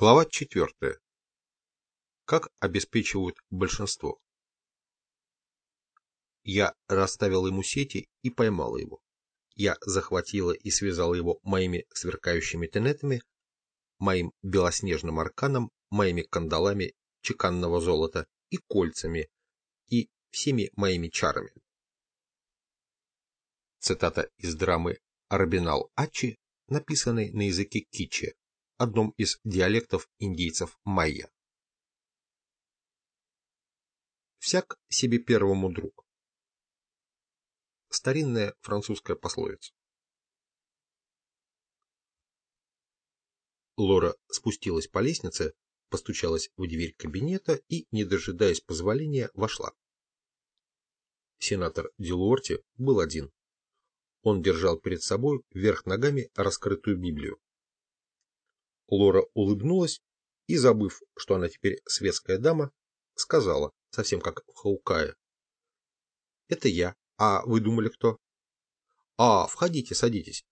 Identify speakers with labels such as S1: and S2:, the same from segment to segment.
S1: Глава 4. Как обеспечивают большинство? Я расставил ему сети и поймал его. Я захватила и связала его моими сверкающими тенетами, моим белоснежным арканом, моими кандалами чеканного золота и кольцами, и всеми моими чарами. Цитата из драмы «Арбинал Ачи», написанной на языке кичи, одном из диалектов индейцев майя. Всяк себе первому друг. Старинная французская пословица. Лора спустилась по лестнице, постучалась в дверь кабинета и, не дожидаясь позволения, вошла. Сенатор Дилуорти был один. Он держал перед собой вверх ногами раскрытую Библию. Лора улыбнулась и, забыв, что она теперь светская дама, сказала, совсем как в Хаукае. «Это я. А вы думали, кто?» «А, входите, садитесь».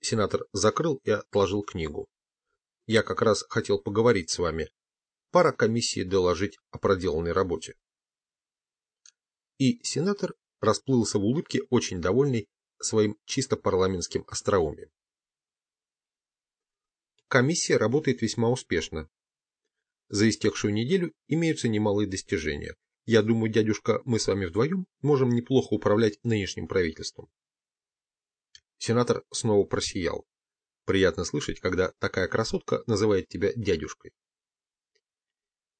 S1: Сенатор закрыл и отложил книгу. «Я как раз хотел поговорить с вами. Пора комиссии доложить о проделанной работе». И сенатор расплылся в улыбке, очень довольный своим чисто парламентским остроумием. Комиссия работает весьма успешно. За истекшую неделю имеются немалые достижения. Я думаю, дядюшка, мы с вами вдвоем можем неплохо управлять нынешним правительством. Сенатор снова просиял. Приятно слышать, когда такая красотка называет тебя дядюшкой.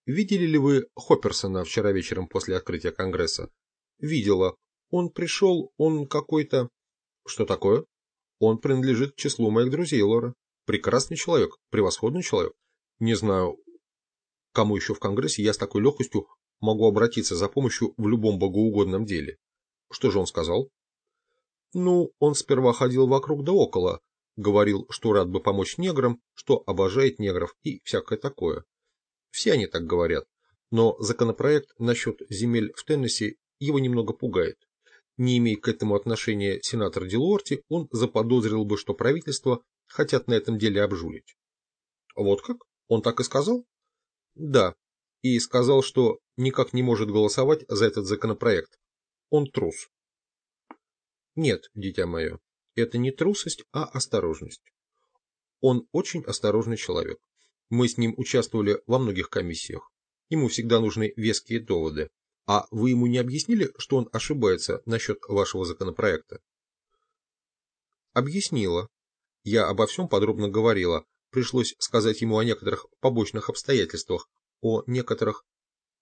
S1: Видели ли вы Хопперсона вчера вечером после открытия Конгресса? Видела. Он пришел, он какой-то... Что такое? Он принадлежит к числу моих друзей, Лора. Прекрасный человек, превосходный человек. Не знаю, кому еще в Конгрессе я с такой легкостью могу обратиться за помощью в любом богоугодном деле. Что же он сказал? Ну, он сперва ходил вокруг да около, говорил, что рад бы помочь неграм, что обожает негров и всякое такое. Все они так говорят, но законопроект насчет земель в Теннесси его немного пугает. Не имея к этому отношения сенатор Дилуорти, он заподозрил бы, что правительство хотят на этом деле обжулить. Вот как? Он так и сказал? Да. И сказал, что никак не может голосовать за этот законопроект. Он трус. Нет, дитя мое, это не трусость, а осторожность. Он очень осторожный человек. Мы с ним участвовали во многих комиссиях. Ему всегда нужны веские доводы. А вы ему не объяснили, что он ошибается насчет вашего законопроекта? Объяснила, я обо всем подробно говорила. Пришлось сказать ему о некоторых побочных обстоятельствах. О некоторых...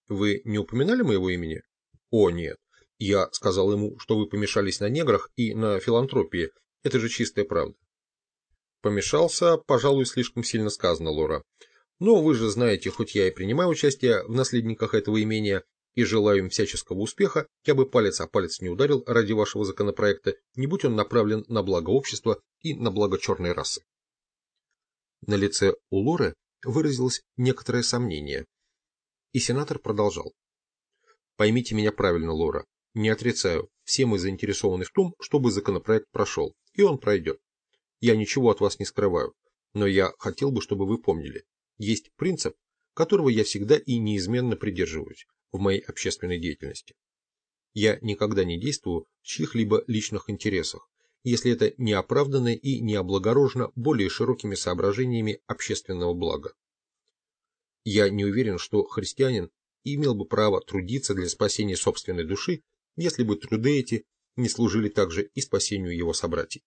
S1: Вы не упоминали моего имени? О, нет. Я сказал ему, что вы помешались на неграх и на филантропии. Это же чистая правда. Помешался, пожалуй, слишком сильно сказано, Лора. Но вы же знаете, хоть я и принимаю участие в наследниках этого имения, и желаю им всяческого успеха, я бы палец о палец не ударил ради вашего законопроекта, не будь он направлен на благо общества и на благо черной расы. На лице у Лоры выразилось некоторое сомнение, и сенатор продолжал. Поймите меня правильно, Лора, не отрицаю, все мы заинтересованы в том, чтобы законопроект прошел, и он пройдет. Я ничего от вас не скрываю, но я хотел бы, чтобы вы помнили, есть принцип, которого я всегда и неизменно придерживаюсь в моей общественной деятельности. Я никогда не действую в чьих-либо личных интересах, если это не оправдано и не облагорожено более широкими соображениями общественного блага. Я не уверен, что христианин имел бы право трудиться для спасения собственной души, если бы труды эти не служили также и спасению его собратьев.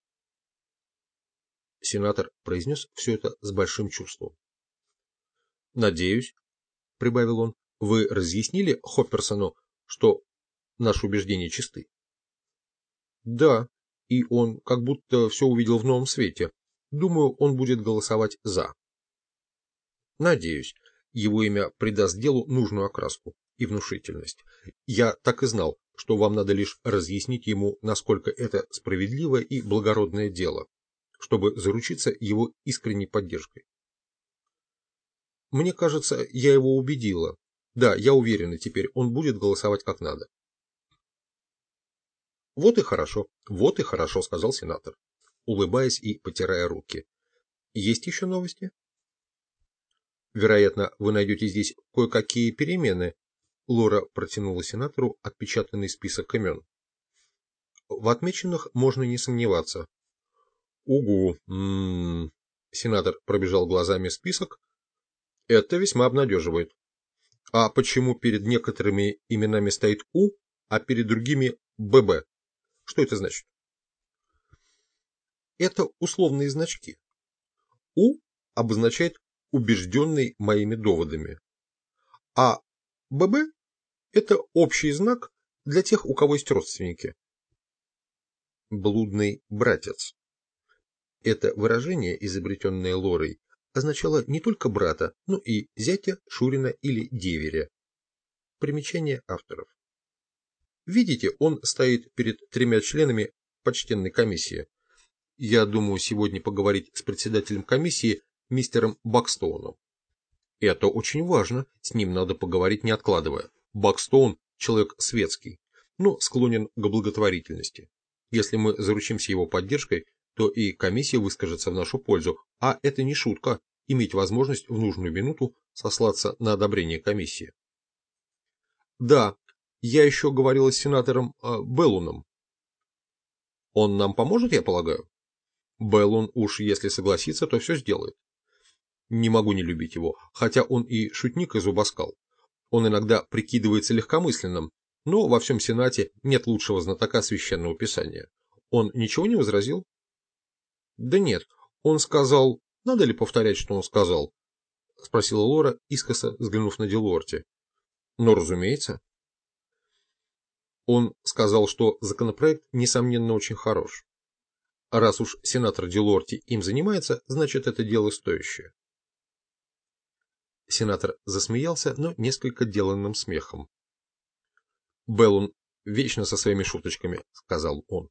S1: Сенатор произнес все это с большим чувством. «Надеюсь», — прибавил он, вы разъяснили Хопперсону, что наши убеждения чисты? Да, и он как будто все увидел в новом свете. Думаю, он будет голосовать «за». Надеюсь, его имя придаст делу нужную окраску и внушительность. Я так и знал, что вам надо лишь разъяснить ему, насколько это справедливое и благородное дело, чтобы заручиться его искренней поддержкой. Мне кажется, я его убедила, да, я уверена теперь, он будет голосовать как надо. Вот и хорошо, вот и хорошо, сказал сенатор, улыбаясь и потирая руки. Есть еще новости? Вероятно, вы найдете здесь кое-какие перемены. Лора протянула сенатору отпечатанный список имен. В отмеченных можно не сомневаться. Угу. М -м -м. Сенатор пробежал глазами список. Это весьма обнадеживает. А почему перед некоторыми именами стоит У, а перед другими ББ? Что это значит? Это условные значки. У обозначает убежденный моими доводами. А ББ – это общий знак для тех, у кого есть родственники. Блудный братец. Это выражение, изобретенное Лорой, означало не только брата, но и зятя, шурина или деверя. Примечание авторов. Видите, он стоит перед тремя членами почтенной комиссии. Я думаю сегодня поговорить с председателем комиссии мистером Бакстоуном. Это очень важно, с ним надо поговорить не откладывая. Бакстоун – человек светский, но склонен к благотворительности. Если мы заручимся его поддержкой, то и комиссия выскажется в нашу пользу, а это не шутка, иметь возможность в нужную минуту сослаться на одобрение комиссии. Да, я еще говорила с сенатором э, Беллуном. Он нам поможет, я полагаю? Беллун уж если согласится, то все сделает. Не могу не любить его, хотя он и шутник и зубоскал. Он иногда прикидывается легкомысленным, но во всем Сенате нет лучшего знатока священного писания. Он ничего не возразил? Да нет, он сказал... Надо ли повторять, что он сказал? Спросила Лора, искоса взглянув на Делорти. Ну, разумеется. Он сказал, что законопроект, несомненно, очень хорош. Раз уж сенатор Делорти им занимается, значит, это дело стоящее. Сенатор засмеялся, но несколько деланным смехом. «Беллун вечно со своими шуточками», — сказал он.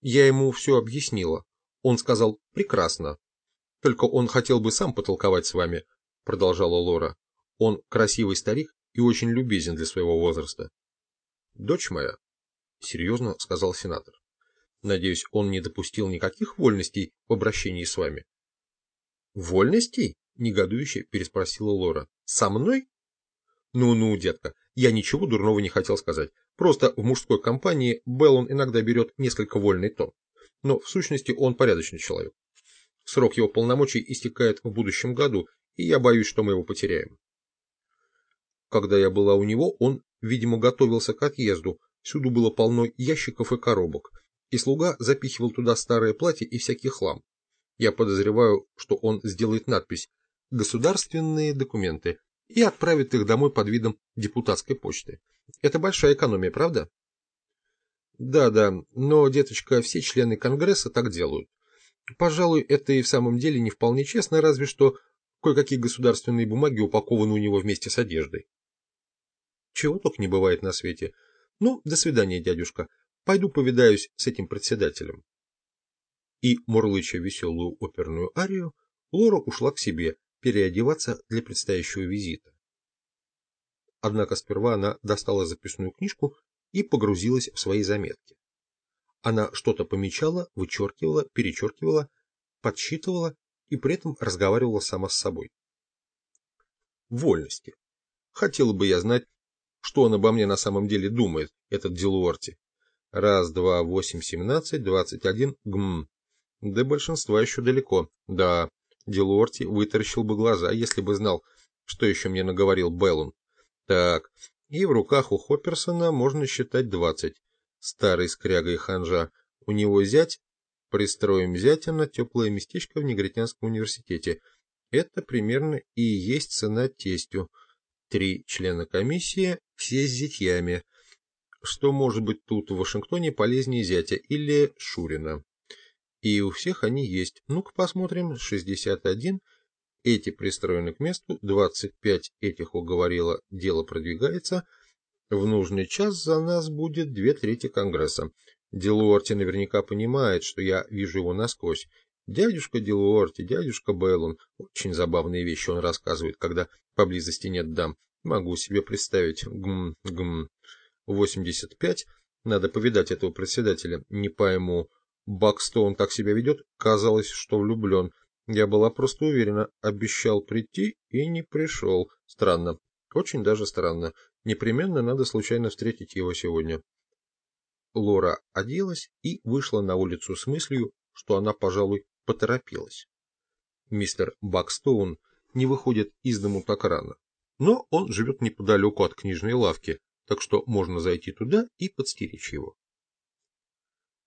S1: Я ему все объяснила. Он сказал «прекрасно». Только он хотел бы сам потолковать с вами, продолжала Лора. Он красивый старик и очень любезен для своего возраста. Дочь моя, серьезно сказал сенатор. Надеюсь, он не допустил никаких вольностей в обращении с вами. Вольностей? Негодующе переспросила Лора. «Со мной?» «Ну-ну, детка, я ничего дурного не хотел сказать. Просто в мужской компании Беллон иногда берет несколько вольный тон. Но в сущности он порядочный человек. Срок его полномочий истекает в будущем году, и я боюсь, что мы его потеряем. Когда я была у него, он, видимо, готовился к отъезду. Всюду было полно ящиков и коробок, и слуга запихивал туда старое платье и всякий хлам. Я подозреваю, что он сделает надпись государственные документы и отправит их домой под видом депутатской почты. Это большая экономия, правда? Да-да, но, деточка, все члены Конгресса так делают. Пожалуй, это и в самом деле не вполне честно, разве что кое-какие государственные бумаги упакованы у него вместе с одеждой. Чего только не бывает на свете. Ну, до свидания, дядюшка. Пойду повидаюсь с этим председателем. И, мурлыча веселую оперную арию, Лора ушла к себе, переодеваться для предстоящего визита. Однако сперва она достала записную книжку и погрузилась в свои заметки. Она что-то помечала, вычеркивала, перечеркивала, подсчитывала и при этом разговаривала сама с собой. Вольности. Хотела бы я знать, что он обо мне на самом деле думает, этот Дилуорти. Раз, два, восемь, семнадцать, двадцать один, гм. До большинства еще далеко. Да, Дилорти вытаращил бы глаза, если бы знал, что еще мне наговорил Беллун. Так, и в руках у Хопперсона можно считать двадцать. Старый скряга и ханжа. У него зять. Пристроим зятя на теплое местечко в Негритянском университете. Это примерно и есть цена тестю. Три члена комиссии, все с зятьями. Что может быть тут в Вашингтоне полезнее зятя или Шурина? И у всех они есть. Ну-ка посмотрим. 61. Эти пристроены к месту. 25 этих уговорила. Дело продвигается. В нужный час за нас будет две трети Конгресса. Делуорти наверняка понимает, что я вижу его насквозь. Дядюшка Делуорти, дядюшка Беллон. Очень забавные вещи он рассказывает, когда поблизости нет дам. Могу себе представить. Гм, гм. 85. Надо повидать этого председателя. Не пойму. Бакстоун так себя ведет, казалось, что влюблен. Я была просто уверена, обещал прийти и не пришел. Странно, очень даже странно. Непременно надо случайно встретить его сегодня. Лора оделась и вышла на улицу с мыслью, что она, пожалуй, поторопилась. Мистер Бакстоун не выходит из дому так рано, но он живет неподалеку от книжной лавки, так что можно зайти туда и подстеречь его.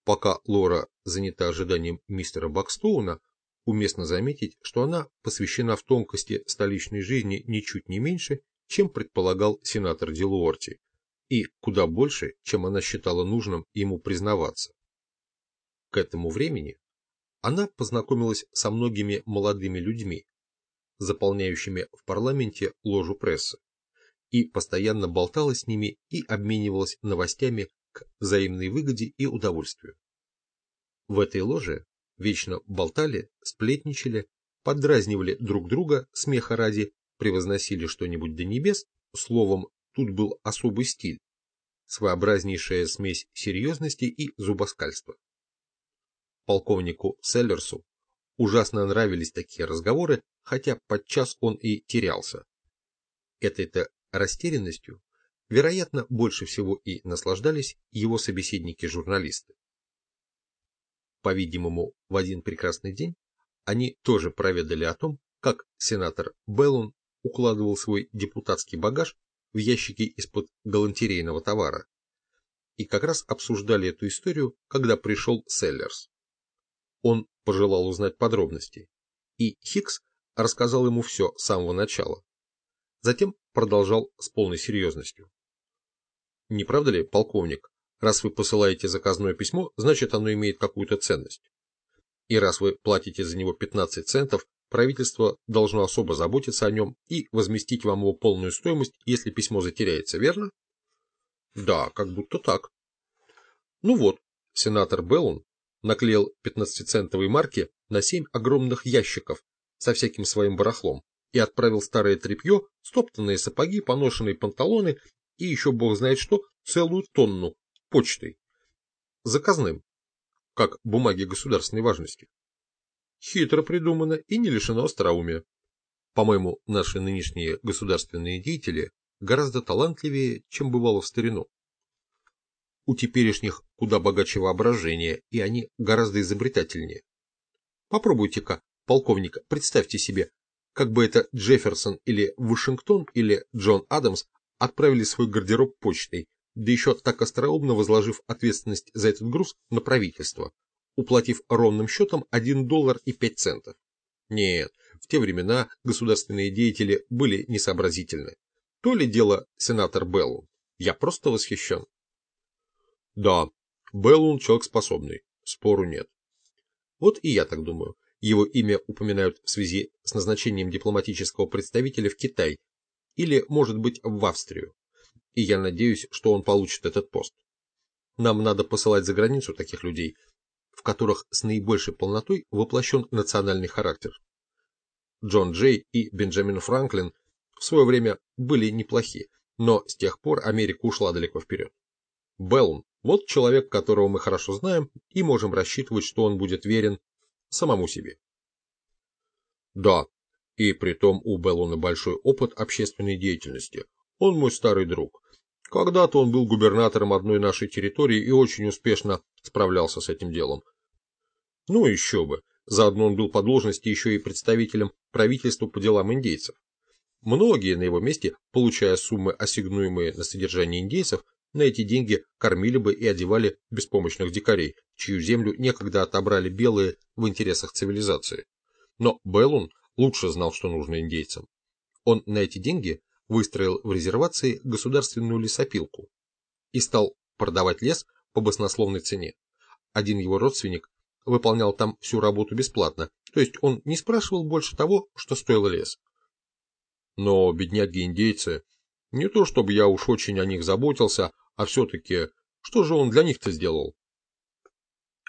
S1: Пока Лора занята ожиданием мистера Бакстоуна, уместно заметить, что она посвящена в тонкости столичной жизни ничуть не меньше, чем предполагал сенатор Дилуорти, и куда больше, чем она считала нужным ему признаваться. К этому времени она познакомилась со многими молодыми людьми, заполняющими в парламенте ложу прессы, и постоянно болтала с ними и обменивалась новостями к взаимной выгоде и удовольствию. В этой ложе вечно болтали, сплетничали, поддразнивали друг друга смеха ради, превозносили что-нибудь до небес, словом, тут был особый стиль, своеобразнейшая смесь серьезности и зубоскальства. Полковнику Селлерсу ужасно нравились такие разговоры, хотя подчас он и терялся. Этой-то растерянностью, вероятно, больше всего и наслаждались его собеседники-журналисты. По-видимому, в один прекрасный день они тоже проведали о том, как сенатор Беллун укладывал свой депутатский багаж в ящики из-под галантерейного товара. И как раз обсуждали эту историю, когда пришел Селлерс. Он пожелал узнать подробности, и Хикс рассказал ему все с самого начала. Затем продолжал с полной серьезностью. Не правда ли, полковник, раз вы посылаете заказное письмо, значит оно имеет какую-то ценность. И раз вы платите за него 15 центов, правительство должно особо заботиться о нем и возместить вам его полную стоимость, если письмо затеряется, верно? Да, как будто так. Ну вот, сенатор Беллун наклеил 15-центовые марки на 7 огромных ящиков со всяким своим барахлом и отправил старое тряпье, стоптанные сапоги, поношенные панталоны и еще бог знает что, целую тонну почтой. Заказным, как бумаги государственной важности. Хитро придумано и не лишено остроумия. По-моему, наши нынешние государственные деятели гораздо талантливее, чем бывало в старину. У теперешних куда богаче воображение, и они гораздо изобретательнее. Попробуйте-ка, полковник, представьте себе, как бы это Джефферсон или Вашингтон или Джон Адамс отправили свой гардероб почтой, да еще так остроумно возложив ответственность за этот груз на правительство, уплатив ровным счетом 1 доллар и 5 центов. Нет, в те времена государственные деятели были несообразительны. То ли дело сенатор Беллун. Я просто восхищен. Да, Беллун человек способный, спору нет. Вот и я так думаю. Его имя упоминают в связи с назначением дипломатического представителя в Китай или, может быть, в Австрию. И я надеюсь, что он получит этот пост. Нам надо посылать за границу таких людей, в которых с наибольшей полнотой воплощен национальный характер. Джон Джей и Бенджамин Франклин в свое время были неплохи, но с тех пор Америка ушла далеко вперед. Беллун – вот человек, которого мы хорошо знаем и можем рассчитывать, что он будет верен самому себе. Да, и при том у Беллуна большой опыт общественной деятельности. Он мой старый друг. Когда-то он был губернатором одной нашей территории и очень успешно справлялся с этим делом. Ну еще бы, заодно он был по должности еще и представителем правительства по делам индейцев. Многие на его месте, получая суммы, ассигнуемые на содержание индейцев, на эти деньги кормили бы и одевали беспомощных дикарей, чью землю некогда отобрали белые в интересах цивилизации. Но Беллун лучше знал, что нужно индейцам. Он на эти деньги выстроил в резервации государственную лесопилку и стал продавать лес по баснословной цене. Один его родственник выполнял там всю работу бесплатно, то есть он не спрашивал больше того, что стоил лес. Но бедняги-индейцы, не то чтобы я уж очень о них заботился, а все-таки, что же он для них-то сделал?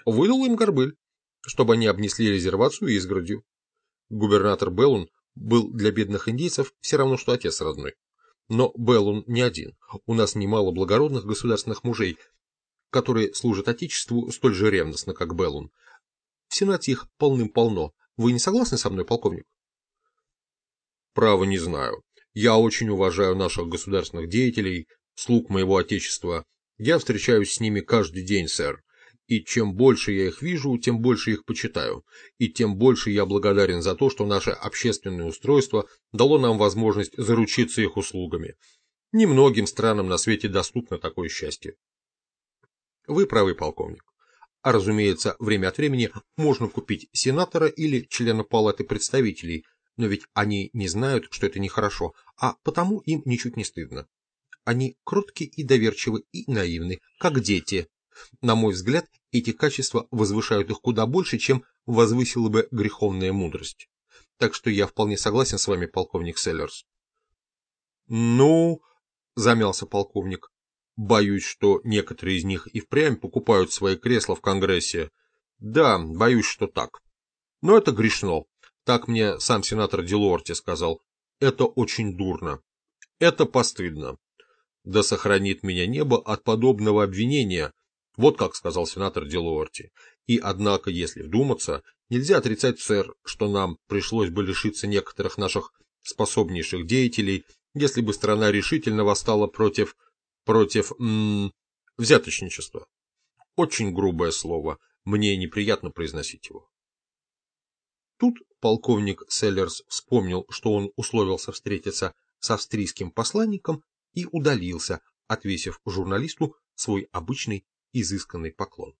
S1: Выдал им горбыль, чтобы они обнесли резервацию изгородью. Губернатор Беллун был для бедных индейцев все равно, что отец родной. Но Беллун не один. У нас немало благородных государственных мужей, которые служат Отечеству столь же ревностно, как Беллун. В Сенате их полным-полно, Вы не согласны со мной, полковник? Право не знаю. Я очень уважаю наших государственных деятелей, слуг моего отечества. Я встречаюсь с ними каждый день, сэр. И чем больше я их вижу, тем больше их почитаю. И тем больше я благодарен за то, что наше общественное устройство дало нам возможность заручиться их услугами. Немногим странам на свете доступно такое счастье. Вы правы, полковник. А разумеется, время от времени можно купить сенатора или члена палаты представителей, но ведь они не знают, что это нехорошо, а потому им ничуть не стыдно. Они кроткие и доверчивы и наивны, как дети, на мой взгляд, эти качества возвышают их куда больше, чем возвысила бы греховная мудрость. Так что я вполне согласен с вами, полковник Селлерс. Ну, замялся полковник, боюсь, что некоторые из них и впрямь покупают свои кресла в Конгрессе. Да, боюсь, что так. Но это грешно. Так мне сам сенатор Делорти сказал. Это очень дурно. Это постыдно. Да сохранит меня небо от подобного обвинения, вот как сказал сенатор Делуорти. И однако, если вдуматься, нельзя отрицать, сэр, что нам пришлось бы лишиться некоторых наших способнейших деятелей, если бы страна решительно восстала против... против... М -м, взяточничества. Очень грубое слово, мне неприятно произносить его. Тут полковник Селлерс вспомнил, что он условился встретиться с австрийским посланником и удалился, отвесив журналисту свой обычный изысканный поклон.